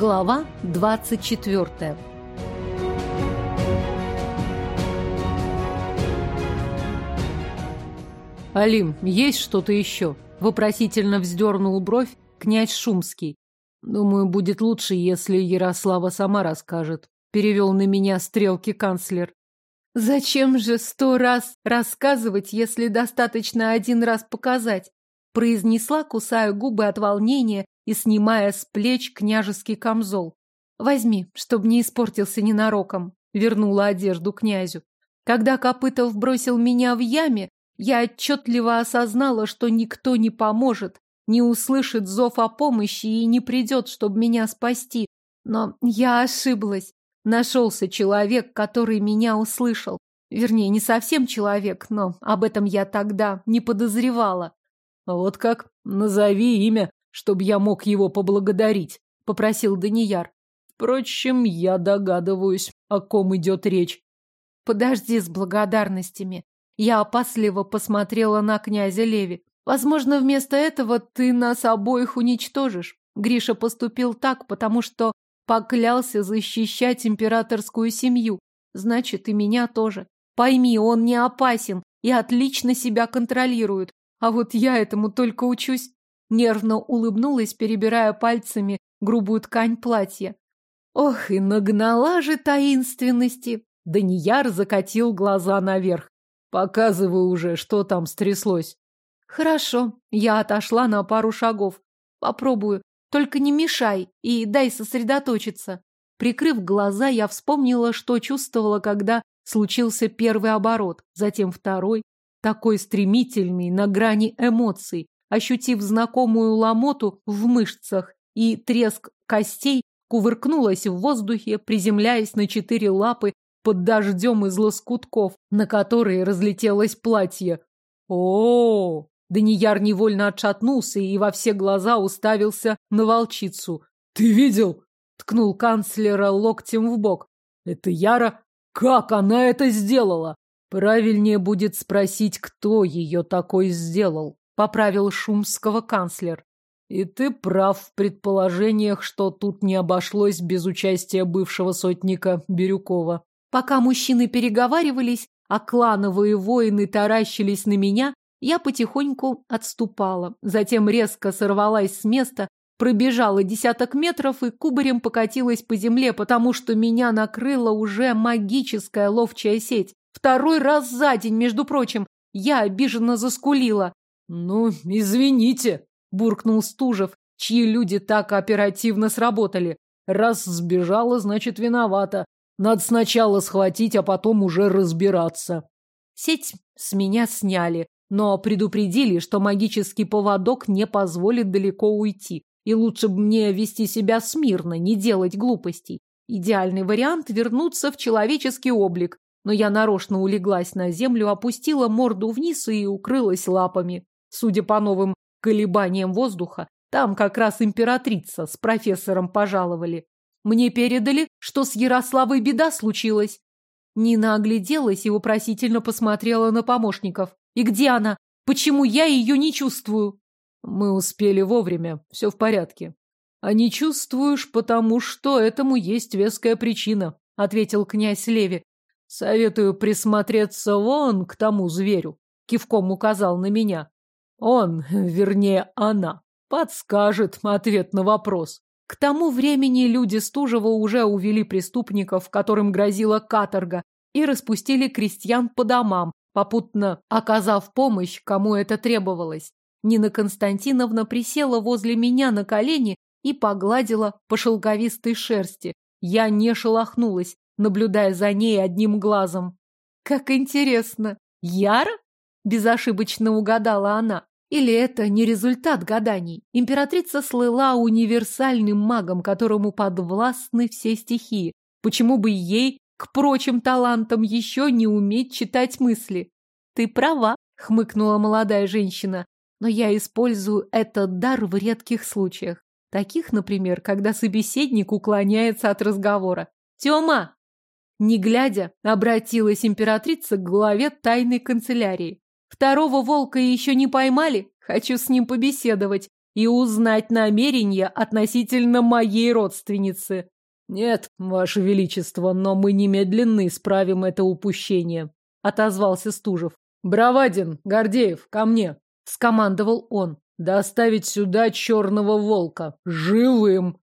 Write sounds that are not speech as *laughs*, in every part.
Глава 24 «Алим, есть что-то еще?» — вопросительно вздернул бровь князь Шумский. «Думаю, будет лучше, если Ярослава сама расскажет», — перевел на меня стрелки канцлер. «Зачем же сто раз рассказывать, если достаточно один раз показать?» произнесла, кусая губы от волнения и снимая с плеч княжеский камзол. «Возьми, чтобы не испортился ненароком», — вернула одежду князю. Когда Копытов бросил меня в яме, я отчетливо осознала, что никто не поможет, не услышит зов о помощи и не придет, чтобы меня спасти. Но я ошиблась. Нашелся человек, который меня услышал. Вернее, не совсем человек, но об этом я тогда не подозревала. Вот как? Назови имя, чтобы я мог его поблагодарить, попросил Данияр. Впрочем, я догадываюсь, о ком идет речь. Подожди с благодарностями. Я опасливо посмотрела на князя Леви. Возможно, вместо этого ты нас обоих уничтожишь. Гриша поступил так, потому что поклялся защищать императорскую семью. Значит, и меня тоже. Пойми, он не опасен и отлично себя контролирует. А вот я этому только учусь. Нервно улыбнулась, перебирая пальцами грубую ткань платья. Ох, и нагнала же таинственности. Данияр закатил глаза наверх. Показывай уже, что там стряслось. Хорошо, я отошла на пару шагов. Попробую. Только не мешай и дай сосредоточиться. Прикрыв глаза, я вспомнила, что чувствовала, когда случился первый оборот, затем второй, такой стремительный, на грани эмоций. Ощутив знакомую ломоту в мышцах и треск костей, кувыркнулась в воздухе, приземляясь на четыре лапы под дождем из лоскутков, на которые разлетелось платье. О, -о, Данияр невольно отшатнулся и во все глаза уставился на волчицу. «Ты видел?» — ткнул канцлера локтем в бок. «Это Яра? Как она это сделала?» «Правильнее будет спросить, кто ее такой сделал», — поправил шумского канцлер. «И ты прав в предположениях, что тут не обошлось без участия бывшего сотника Бирюкова». Пока мужчины переговаривались, а клановые воины таращились на меня, я потихоньку отступала, затем резко сорвалась с места, пробежала десяток метров и кубарем покатилась по земле, потому что меня накрыла уже магическая ловчая сеть. Второй раз за день, между прочим, я обиженно заскулила. «Ну, извините», — буркнул Стужев, чьи люди так оперативно сработали. «Раз сбежала, значит, виновата. Надо сначала схватить, а потом уже разбираться». Сеть с меня сняли, но предупредили, что магический поводок не позволит далеко уйти, и лучше бы мне вести себя смирно, не делать глупостей. Идеальный вариант – вернуться в человеческий облик, но я нарочно улеглась на землю, опустила морду вниз и укрылась лапами. Судя по новым колебаниям воздуха, там как раз императрица с профессором пожаловали. Мне передали, что с Ярославой беда случилась. Нина огляделась и вопросительно посмотрела на помощников. И где она? Почему я ее не чувствую? Мы успели вовремя, все в порядке. А не чувствуешь, потому что этому есть веская причина, ответил князь Леви. Советую присмотреться вон к тому зверю. Кивком указал на меня. Он, вернее, она, подскажет ответ на вопрос. К тому времени люди Стужева уже увели преступников, которым грозила каторга, и распустили крестьян по домам, попутно оказав помощь, кому это требовалось. Нина Константиновна присела возле меня на колени и погладила по шелковистой шерсти. Я не шелохнулась, наблюдая за ней одним глазом. «Как интересно! Яра?» – безошибочно угадала она. Или это не результат гаданий? Императрица слыла универсальным магом, которому подвластны все стихии. Почему бы ей к прочим талантам еще не уметь читать мысли. Ты права, хмыкнула молодая женщина, но я использую этот дар в редких случаях. Таких, например, когда собеседник уклоняется от разговора. Тёма! Не глядя, обратилась императрица к главе тайной канцелярии. Второго волка еще не поймали? Хочу с ним побеседовать. и узнать намерения относительно моей родственницы. Нет, ваше величество, но мы немедленно исправим это упущение, отозвался Стужев. Бравадин, Гордеев, ко мне, скомандовал он. Доставить сюда черного волка. Живым.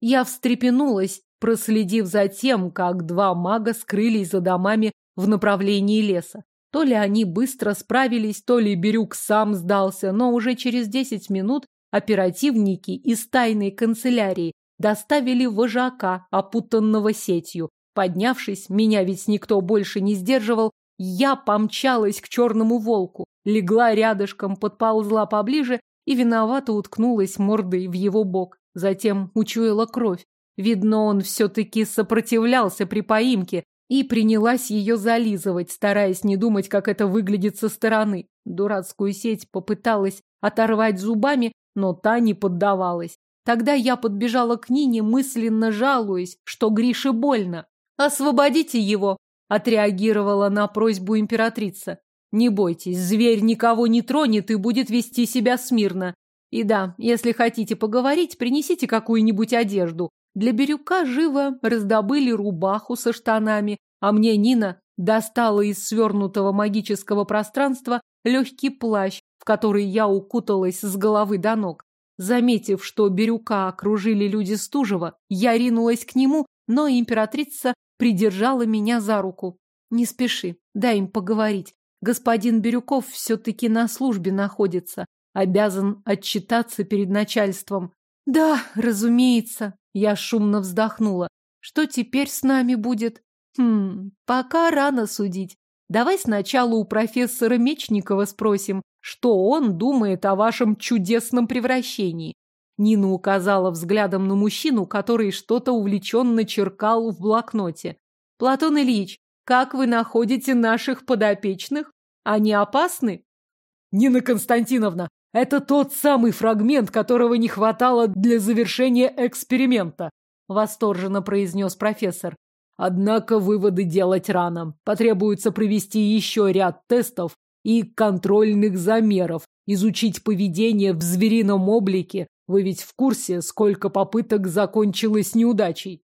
Я встрепенулась, проследив за тем, как два мага скрылись за домами в направлении леса. То ли они быстро справились, то ли Бирюк сам сдался, но уже через десять минут оперативники из тайной канцелярии доставили вожака, опутанного сетью. Поднявшись, меня ведь никто больше не сдерживал, я помчалась к черному волку, легла рядышком, подползла поближе и виновато уткнулась мордой в его бок. Затем учуяла кровь. Видно, он все-таки сопротивлялся при поимке и принялась ее зализывать, стараясь не думать, как это выглядит со стороны. Дурацкую сеть попыталась оторвать зубами, но та не поддавалась. Тогда я подбежала к Нине, мысленно жалуясь, что Грише больно. «Освободите его!» – отреагировала на просьбу императрица. Не бойтесь, зверь никого не тронет и будет вести себя смирно. И да, если хотите поговорить, принесите какую-нибудь одежду. Для Бирюка живо раздобыли рубаху со штанами, а мне Нина достала из свернутого магического пространства легкий плащ, в который я укуталась с головы до ног. Заметив, что Бирюка окружили люди Стужева, я ринулась к нему, но императрица придержала меня за руку. Не спеши, дай им поговорить. Господин Бирюков все-таки на службе находится, обязан отчитаться перед начальством. Да, разумеется, я шумно вздохнула. Что теперь с нами будет? Хм, пока рано судить. Давай сначала у профессора Мечникова спросим, что он думает о вашем чудесном превращении. Нина указала взглядом на мужчину, который что-то увлеченно черкал в блокноте. Платон Ильич, как вы находите наших подопечных? Они опасны? Нина Константиновна, это тот самый фрагмент, которого не хватало для завершения эксперимента, восторженно произнес профессор. Однако выводы делать рано. Потребуется провести еще ряд тестов и контрольных замеров, изучить поведение в зверином облике. Вы ведь в курсе, сколько попыток закончилось неудачей?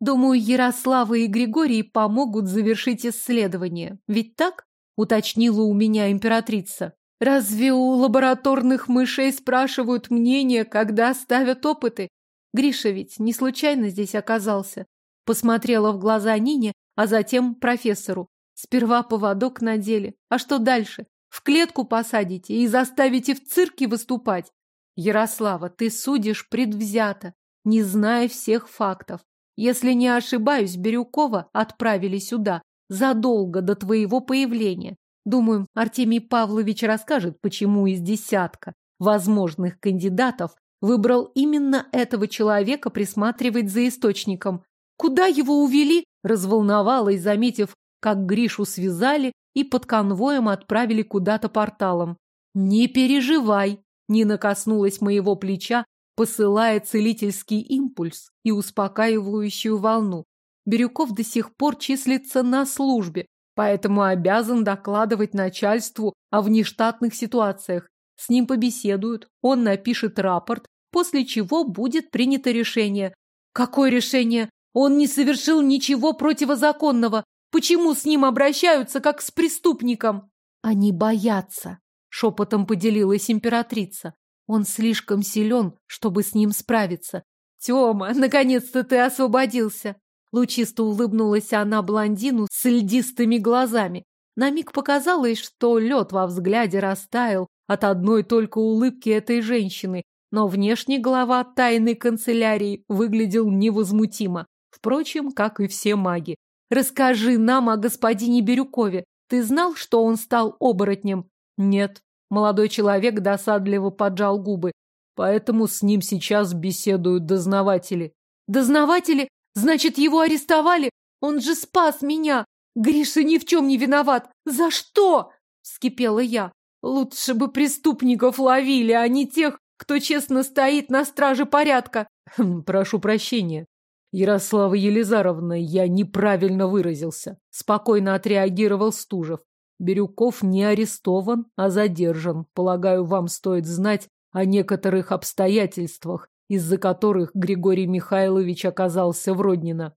Думаю, Ярослава и Григорий помогут завершить исследование. Ведь так? Уточнила у меня императрица. Разве у лабораторных мышей спрашивают мнение, когда ставят опыты? Гриша ведь не случайно здесь оказался. Посмотрела в глаза Нине, а затем профессору. Сперва поводок надели. А что дальше? В клетку посадите и заставите в цирке выступать? Ярослава, ты судишь предвзято, не зная всех фактов. Если не ошибаюсь, Бирюкова отправили сюда задолго до твоего появления. Думаю, Артемий Павлович расскажет, почему из десятка возможных кандидатов выбрал именно этого человека присматривать за источником. Куда его увели? Разволновалась, заметив, как Гришу связали и под конвоем отправили куда-то порталом. Не переживай, Нина коснулась моего плеча, посылая целительский импульс и успокаивающую волну. Бирюков до сих пор числится на службе, поэтому обязан докладывать начальству о внештатных ситуациях. С ним побеседуют, он напишет рапорт, после чего будет принято решение. Какое решение? Он не совершил ничего противозаконного. Почему с ним обращаются, как с преступником? Они боятся, шепотом поделилась императрица. Он слишком силен, чтобы с ним справиться. Тёма, наконец-то ты освободился. Лучисто улыбнулась она блондину с льдистыми глазами. На миг показалось, что лед во взгляде растаял от одной только улыбки этой женщины, но внешний глава тайной канцелярии выглядел невозмутимо. Впрочем, как и все маги. «Расскажи нам о господине Бирюкове. Ты знал, что он стал оборотнем?» «Нет», Молодой человек досадливо поджал губы. Поэтому с ним сейчас беседуют дознаватели. Дознаватели? Значит, его арестовали? Он же спас меня! Гриша ни в чем не виноват! За что? Вскипела я. Лучше бы преступников ловили, а не тех, кто честно стоит на страже порядка. Хм, прошу прощения. Ярослава Елизаровна, я неправильно выразился. Спокойно отреагировал Стужев. Бирюков не арестован, а задержан. Полагаю, вам стоит знать, о некоторых обстоятельствах, из-за которых Григорий Михайлович оказался в Роднино.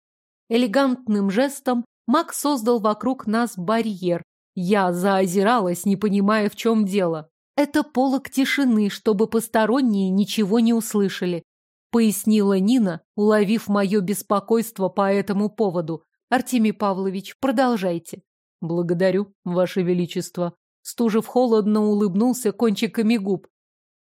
Элегантным жестом Мак создал вокруг нас барьер. Я заозиралась, не понимая, в чем дело. Это полог тишины, чтобы посторонние ничего не услышали, пояснила Нина, уловив мое беспокойство по этому поводу. Артемий Павлович, продолжайте. Благодарю, Ваше Величество. Стужев холодно улыбнулся кончиками губ.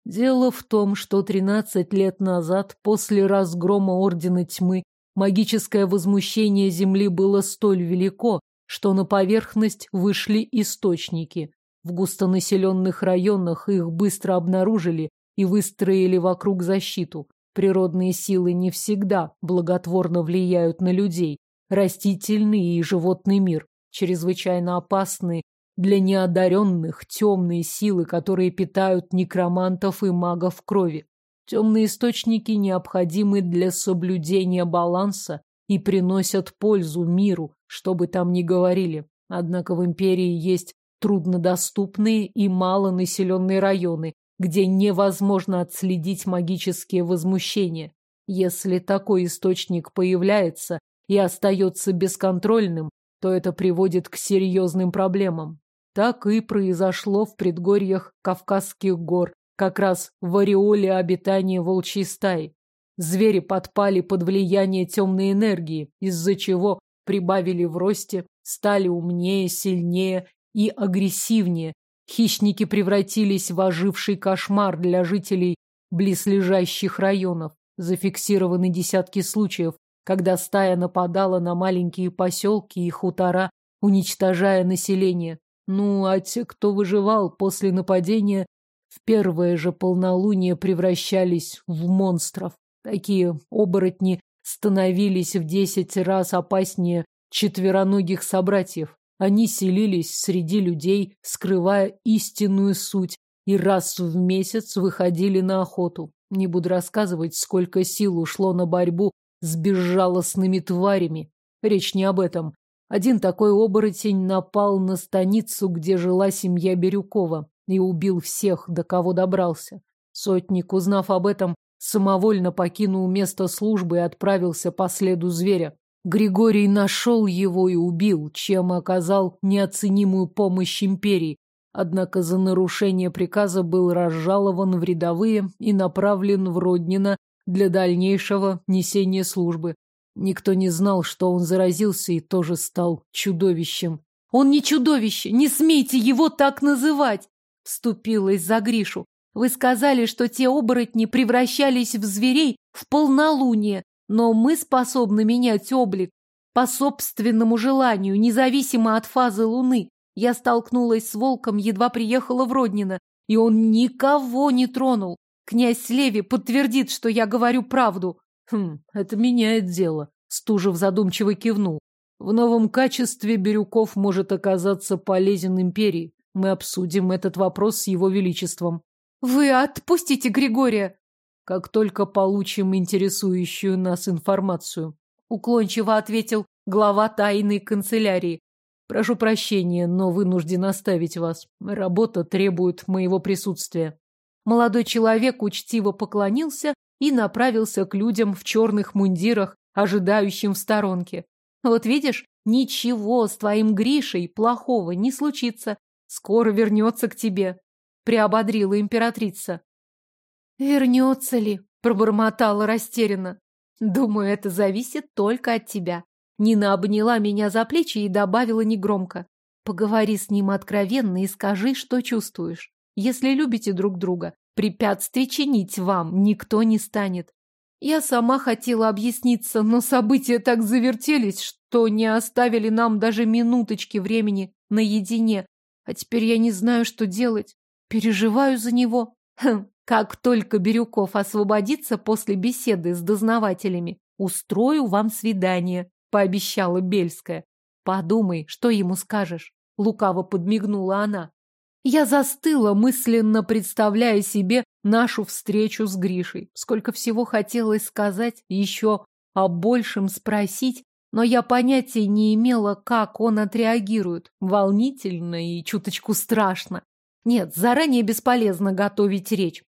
Дело в том, что тринадцать лет назад, после разгрома Ордена Тьмы, магическое возмущение Земли было столь велико, что на поверхность вышли источники. В густонаселенных районах их быстро обнаружили и выстроили вокруг защиту. Природные силы не всегда благотворно влияют на людей. Растительный и животный мир чрезвычайно опасны для неодаренных темные силы, которые питают некромантов и магов крови. Темные источники необходимы для соблюдения баланса и приносят пользу миру, что бы там ни говорили. Однако в империи есть труднодоступные и малонаселенные районы, где невозможно отследить магические возмущения. Если такой источник появляется и остается бесконтрольным, то это приводит к серьезным проблемам. Так и произошло в предгорьях Кавказских гор, как раз в ореоле обитания волчьей стаи. Звери подпали под влияние темной энергии, из-за чего прибавили в росте, стали умнее, сильнее и агрессивнее, Хищники превратились в оживший кошмар для жителей близлежащих районов. Зафиксированы десятки случаев, когда стая нападала на маленькие поселки и хутора, уничтожая население. Ну, а те, кто выживал после нападения, в первое же полнолуние превращались в монстров. Такие оборотни становились в десять раз опаснее четвероногих собратьев. Они селились среди людей, скрывая истинную суть, и раз в месяц выходили на охоту. Не буду рассказывать, сколько сил ушло на борьбу с безжалостными тварями. Речь не об этом. Один такой оборотень напал на станицу, где жила семья Бирюкова, и убил всех, до кого добрался. Сотник, узнав об этом, самовольно покинул место службы и отправился по следу зверя. Григорий нашел его и убил, чем оказал неоценимую помощь империи. Однако за нарушение приказа был разжалован в рядовые и направлен в Роднино для дальнейшего несения службы. Никто не знал, что он заразился и тоже стал чудовищем. «Он не чудовище! Не смейте его так называть!» Вступилась за Гришу. «Вы сказали, что те оборотни превращались в зверей в полнолуние. Но мы способны менять облик по собственному желанию, независимо от фазы Луны. Я столкнулась с волком, едва приехала в Роднино, и он никого не тронул. Князь Леви подтвердит, что я говорю правду. Хм, это меняет дело. Стужев задумчиво кивнул. В новом качестве Бирюков может оказаться полезен империи. Мы обсудим этот вопрос с его величеством. Вы отпустите Григория. Как только получим интересующую нас информацию, уклончиво ответил глава тайной канцелярии. Прошу прощения, но вынужден оставить вас. Работа требует моего присутствия. Молодой человек учтиво поклонился и направился к людям в черных мундирах, ожидающим в сторонке. Вот видишь, ничего с твоим Гришей плохого не случится. Скоро вернется к тебе, приободрила императрица. «Вернется ли?» – пробормотала растерянно. «Думаю, это зависит только от тебя». Нина обняла меня за плечи и добавила негромко. «Поговори с ним откровенно и скажи, что чувствуешь. Если любите друг друга, препятствий чинить вам никто не станет». Я сама хотела объясниться, но события так завертелись, что не оставили нам даже минуточки времени наедине. А теперь я не знаю, что делать. Переживаю за него. Хм, как только Бирюков освободится после беседы с дознавателями, устрою вам свидание, пообещала Бельская. Подумай, что ему скажешь. Лукаво подмигнула она. Я застыла, мысленно представляя себе нашу встречу с Гришей. Сколько всего хотелось сказать, еще о большем спросить, но я понятия не имела, как он отреагирует. Волнительно и чуточку страшно. Нет, заранее бесполезно готовить речь.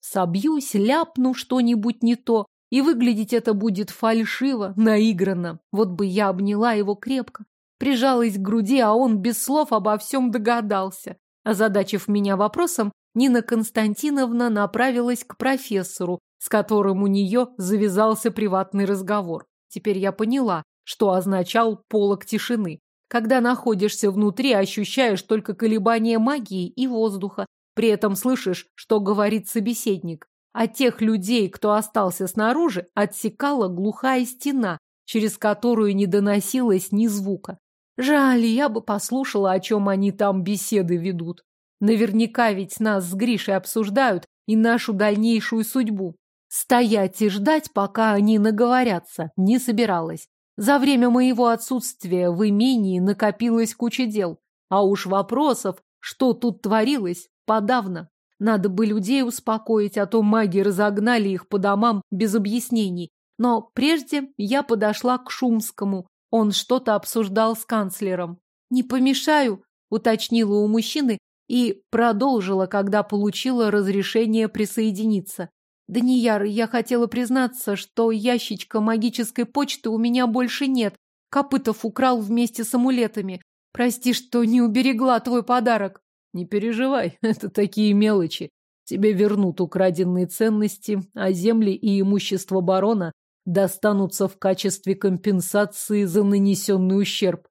Собьюсь, ляпну что-нибудь не то, и выглядеть это будет фальшиво, наигранно. Вот бы я обняла его крепко, прижалась к груди, а он без слов обо всем догадался. Озадачив меня вопросом, Нина Константиновна направилась к профессору, с которым у нее завязался приватный разговор. Теперь я поняла, что означал полог тишины. Когда находишься внутри, ощущаешь только колебания магии и воздуха, при этом слышишь, что говорит собеседник. А тех людей, кто остался снаружи, отсекала глухая стена, через которую не доносилось ни звука. Жаль, я бы послушала, о чем они там беседы ведут. Наверняка ведь нас с Гришей обсуждают и нашу дальнейшую судьбу. Стоять и ждать, пока они наговорятся, не собиралась. За время моего отсутствия в имении накопилась куча дел. А уж вопросов, что тут творилось, подавно. Надо бы людей успокоить, а то маги разогнали их по домам без объяснений. Но прежде я подошла к Шумскому. Он что-то обсуждал с канцлером. «Не помешаю», — уточнила у мужчины и продолжила, когда получила разрешение присоединиться. «Данияр, я хотела признаться, что ящичка магической почты у меня больше нет. Копытов украл вместе с амулетами. Прости, что не уберегла твой подарок». Не переживай, *laughs* это такие мелочи. Тебе вернут украденные ценности, а земли и имущество барона достанутся в качестве компенсации за нанесенный ущерб.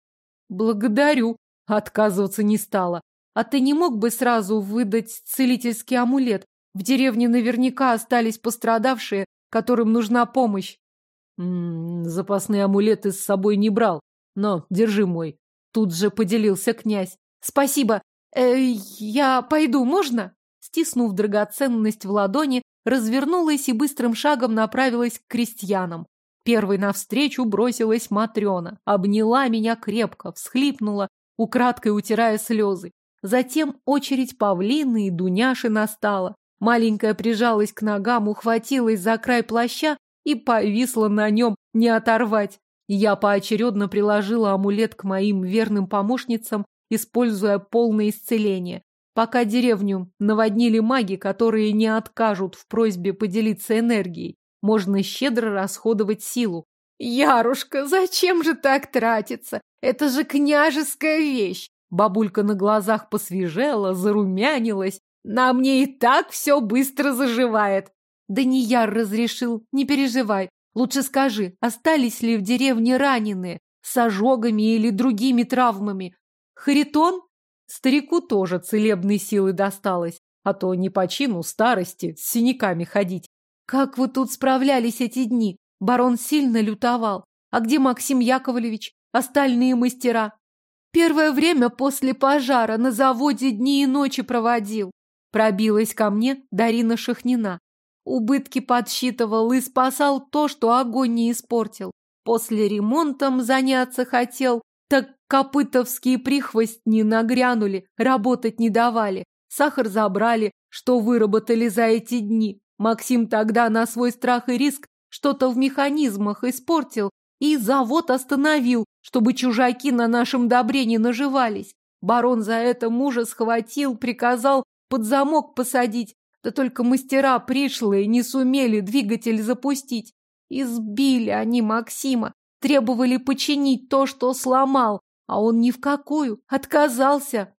Благодарю. Отказываться не стала. А ты не мог бы сразу выдать целительский амулет? В деревне наверняка остались пострадавшие, которым нужна помощь. М -м, запасные амулеты с собой не брал, но держи мой. Тут же поделился князь. Спасибо. Э, я пойду, можно? Стиснув драгоценность в ладони, развернулась и быстрым шагом направилась к крестьянам. Первой навстречу бросилась Матрена, обняла меня крепко, всхлипнула, украдкой утирая слезы. Затем очередь Павлины и Дуняши настала. Маленькая прижалась к ногам, ухватилась за край плаща и повисла на нем, не оторвать. Я поочередно приложила амулет к моим верным помощницам используя полное исцеление. Пока деревню наводнили маги, которые не откажут в просьбе поделиться энергией, можно щедро расходовать силу. «Ярушка, зачем же так тратиться? Это же княжеская вещь!» Бабулька на глазах посвежела, зарумянилась. «На мне и так все быстро заживает!» «Да не Яр разрешил, не переживай. Лучше скажи, остались ли в деревне раненые, с ожогами или другими травмами? Харитон? Старику тоже целебной силы досталось, а то не по чину старости с синяками ходить. Как вы тут справлялись эти дни? Барон сильно лютовал. А где Максим Яковлевич? Остальные мастера? Первое время после пожара на заводе дни и ночи проводил. Пробилась ко мне Дарина Шахнина. Убытки подсчитывал и спасал то, что огонь не испортил. После ремонтом заняться хотел, так копытовские прихвостни нагрянули, работать не давали. Сахар забрали, что выработали за эти дни. Максим тогда на свой страх и риск что-то в механизмах испортил и завод остановил, чтобы чужаки на нашем добре не наживались. Барон за это мужа схватил, приказал под замок посадить, да только мастера пришлые не сумели двигатель запустить. Избили они Максима, Требовали починить то, что сломал, а он ни в какую, отказался.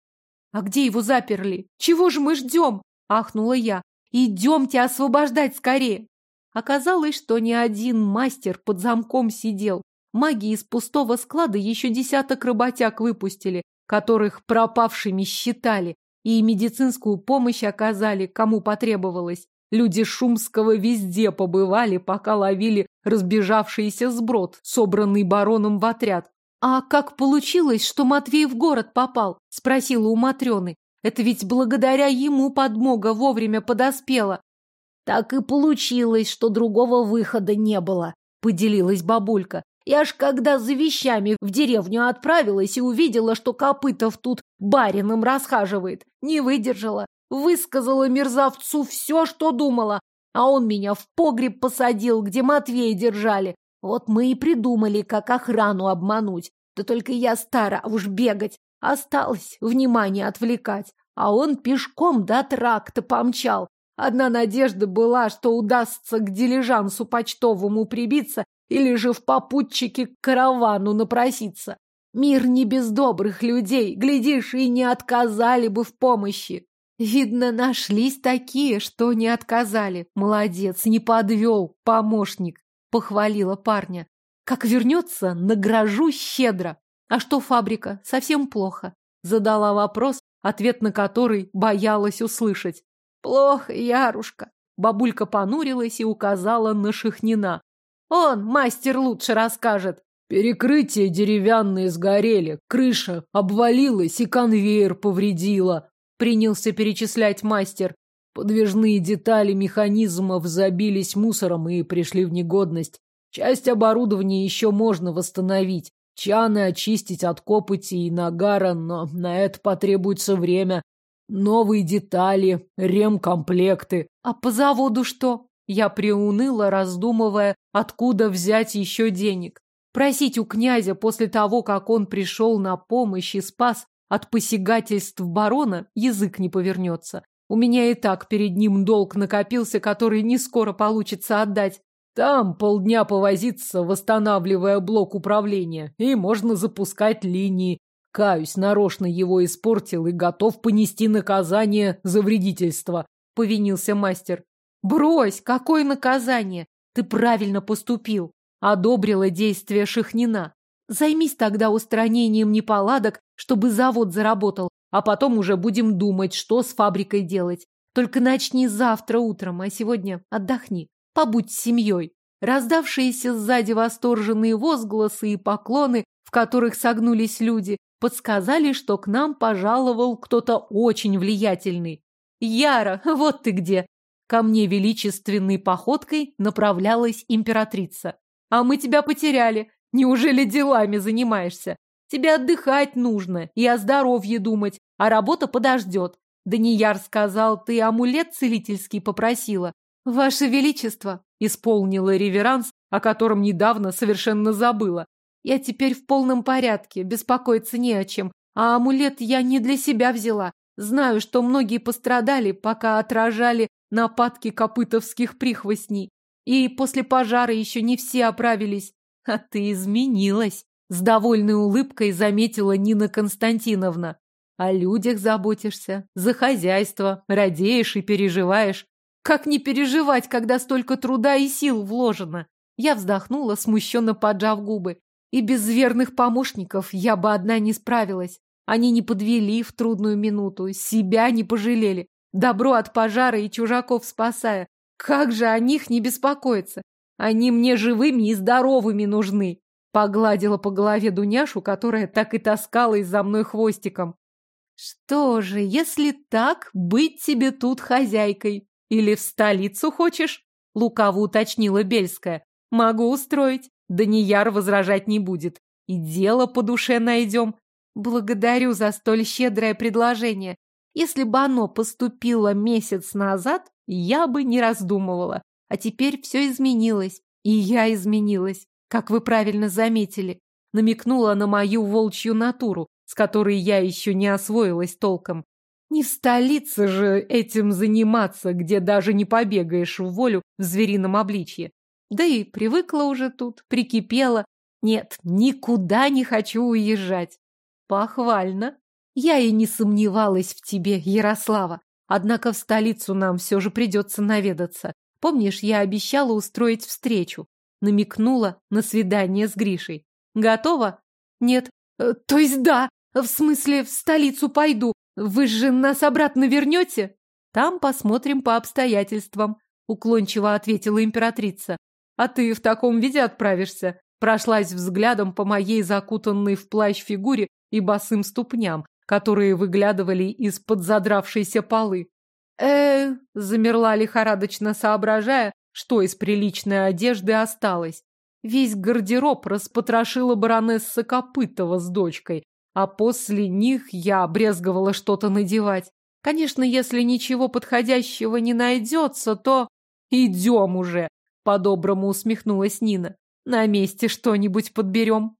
А где его заперли? Чего же мы ждем? Ахнула я. Идемте освобождать скорее. Оказалось, что ни один мастер под замком сидел. Маги из пустого склада еще десяток работяг выпустили, которых пропавшими считали, и медицинскую помощь оказали, кому потребовалось. Люди Шумского везде побывали, пока ловили разбежавшийся сброд, собранный бароном в отряд. «А как получилось, что Матвей в город попал?» – спросила у Матрены. «Это ведь благодаря ему подмога вовремя подоспела». «Так и получилось, что другого выхода не было», – поделилась бабулька. «Я ж когда за вещами в деревню отправилась и увидела, что Копытов тут барином расхаживает, не выдержала. Высказала мерзавцу все, что думала, а он меня в погреб посадил, где Матвея держали. Вот мы и придумали, как охрану обмануть. Да только я стара, уж бегать. Осталось внимание отвлекать. А он пешком до тракта помчал. Одна надежда была, что удастся к дилижансу почтовому прибиться или же в попутчике к каравану напроситься. Мир не без добрых людей, глядишь, и не отказали бы в помощи. Видно, нашлись такие, что не отказали. Молодец, не подвел, помощник, похвалила парня. Как вернется, награжу щедро. А что фабрика? Совсем плохо. Задала вопрос, ответ на который боялась услышать. Плохо, Ярушка. Бабулька понурилась и указала на Шахнина. Он, мастер, лучше расскажет. Перекрытия деревянные сгорели, крыша обвалилась и конвейер повредила. Принялся перечислять мастер. Подвижные детали механизмов забились мусором и пришли в негодность. Часть оборудования еще можно восстановить. Чаны очистить от копоти и нагара, но на это потребуется время. Новые детали, ремкомплекты. А по заводу что? Я приуныла, раздумывая, откуда взять еще денег. Просить у князя после того, как он пришел на помощь и спас от посягательств барона, язык не повернется. У меня и так перед ним долг накопился, который не скоро получится отдать. Там полдня повозиться, восстанавливая блок управления, и можно запускать линии. Каюсь, нарочно его испортил и готов понести наказание за вредительство, — повинился мастер. Брось, какое наказание? Ты правильно поступил одобрила действия Шахнина. Займись тогда устранением неполадок, чтобы завод заработал, а потом уже будем думать, что с фабрикой делать. Только начни завтра утром, а сегодня отдохни. Побудь с семьей. Раздавшиеся сзади восторженные возгласы и поклоны, в которых согнулись люди, подсказали, что к нам пожаловал кто-то очень влиятельный. «Яра, вот ты где!» Ко мне величественной походкой направлялась императрица. А мы тебя потеряли. Неужели делами занимаешься? Тебе отдыхать нужно и о здоровье думать, а работа подождет. Данияр сказал, ты амулет целительский попросила. Ваше Величество, исполнила реверанс, о котором недавно совершенно забыла. Я теперь в полном порядке, беспокоиться не о чем. А амулет я не для себя взяла. Знаю, что многие пострадали, пока отражали нападки копытовских прихвостней. И после пожара еще не все оправились. А ты изменилась. С довольной улыбкой заметила Нина Константиновна. О людях заботишься, за хозяйство, радеешь и переживаешь. Как не переживать, когда столько труда и сил вложено? Я вздохнула, смущенно поджав губы. И без верных помощников я бы одна не справилась. Они не подвели в трудную минуту, себя не пожалели. Добро от пожара и чужаков спасая. Как же о них не беспокоиться? Они мне живыми и здоровыми нужны. Погладила по голове Дуняшу, которая так и таскалась за мной хвостиком. Что же, если так, быть тебе тут хозяйкой. Или в столицу хочешь? Лукаво уточнила Бельская. Могу устроить. Данияр возражать не будет. И дело по душе найдем. Благодарю за столь щедрое предложение. Если бы оно поступило месяц назад, я бы не раздумывала. А теперь все изменилось. И я изменилась, как вы правильно заметили. Намекнула на мою волчью натуру, с которой я еще не освоилась толком. Не в столице же этим заниматься, где даже не побегаешь в волю в зверином обличье. Да и привыкла уже тут, прикипела. Нет, никуда не хочу уезжать. Похвально. Я и не сомневалась в тебе, Ярослава. Однако в столицу нам все же придется наведаться. Помнишь, я обещала устроить встречу? Намекнула на свидание с Гришей. Готова? Нет. Э, то есть да. В смысле, в столицу пойду. Вы же нас обратно вернете? Там посмотрим по обстоятельствам, уклончиво ответила императрица. А ты в таком виде отправишься? Прошлась взглядом по моей закутанной в плащ фигуре и босым ступням, которые выглядывали из-под задравшейся полы. э замерла лихорадочно соображая, что из приличной одежды осталось. Весь гардероб распотрошила баронесса Копытова с дочкой, а после них я брезговала что-то надевать. Конечно, если ничего подходящего не найдется, то... Идем уже, по-доброму усмехнулась Нина. На месте что-нибудь подберем.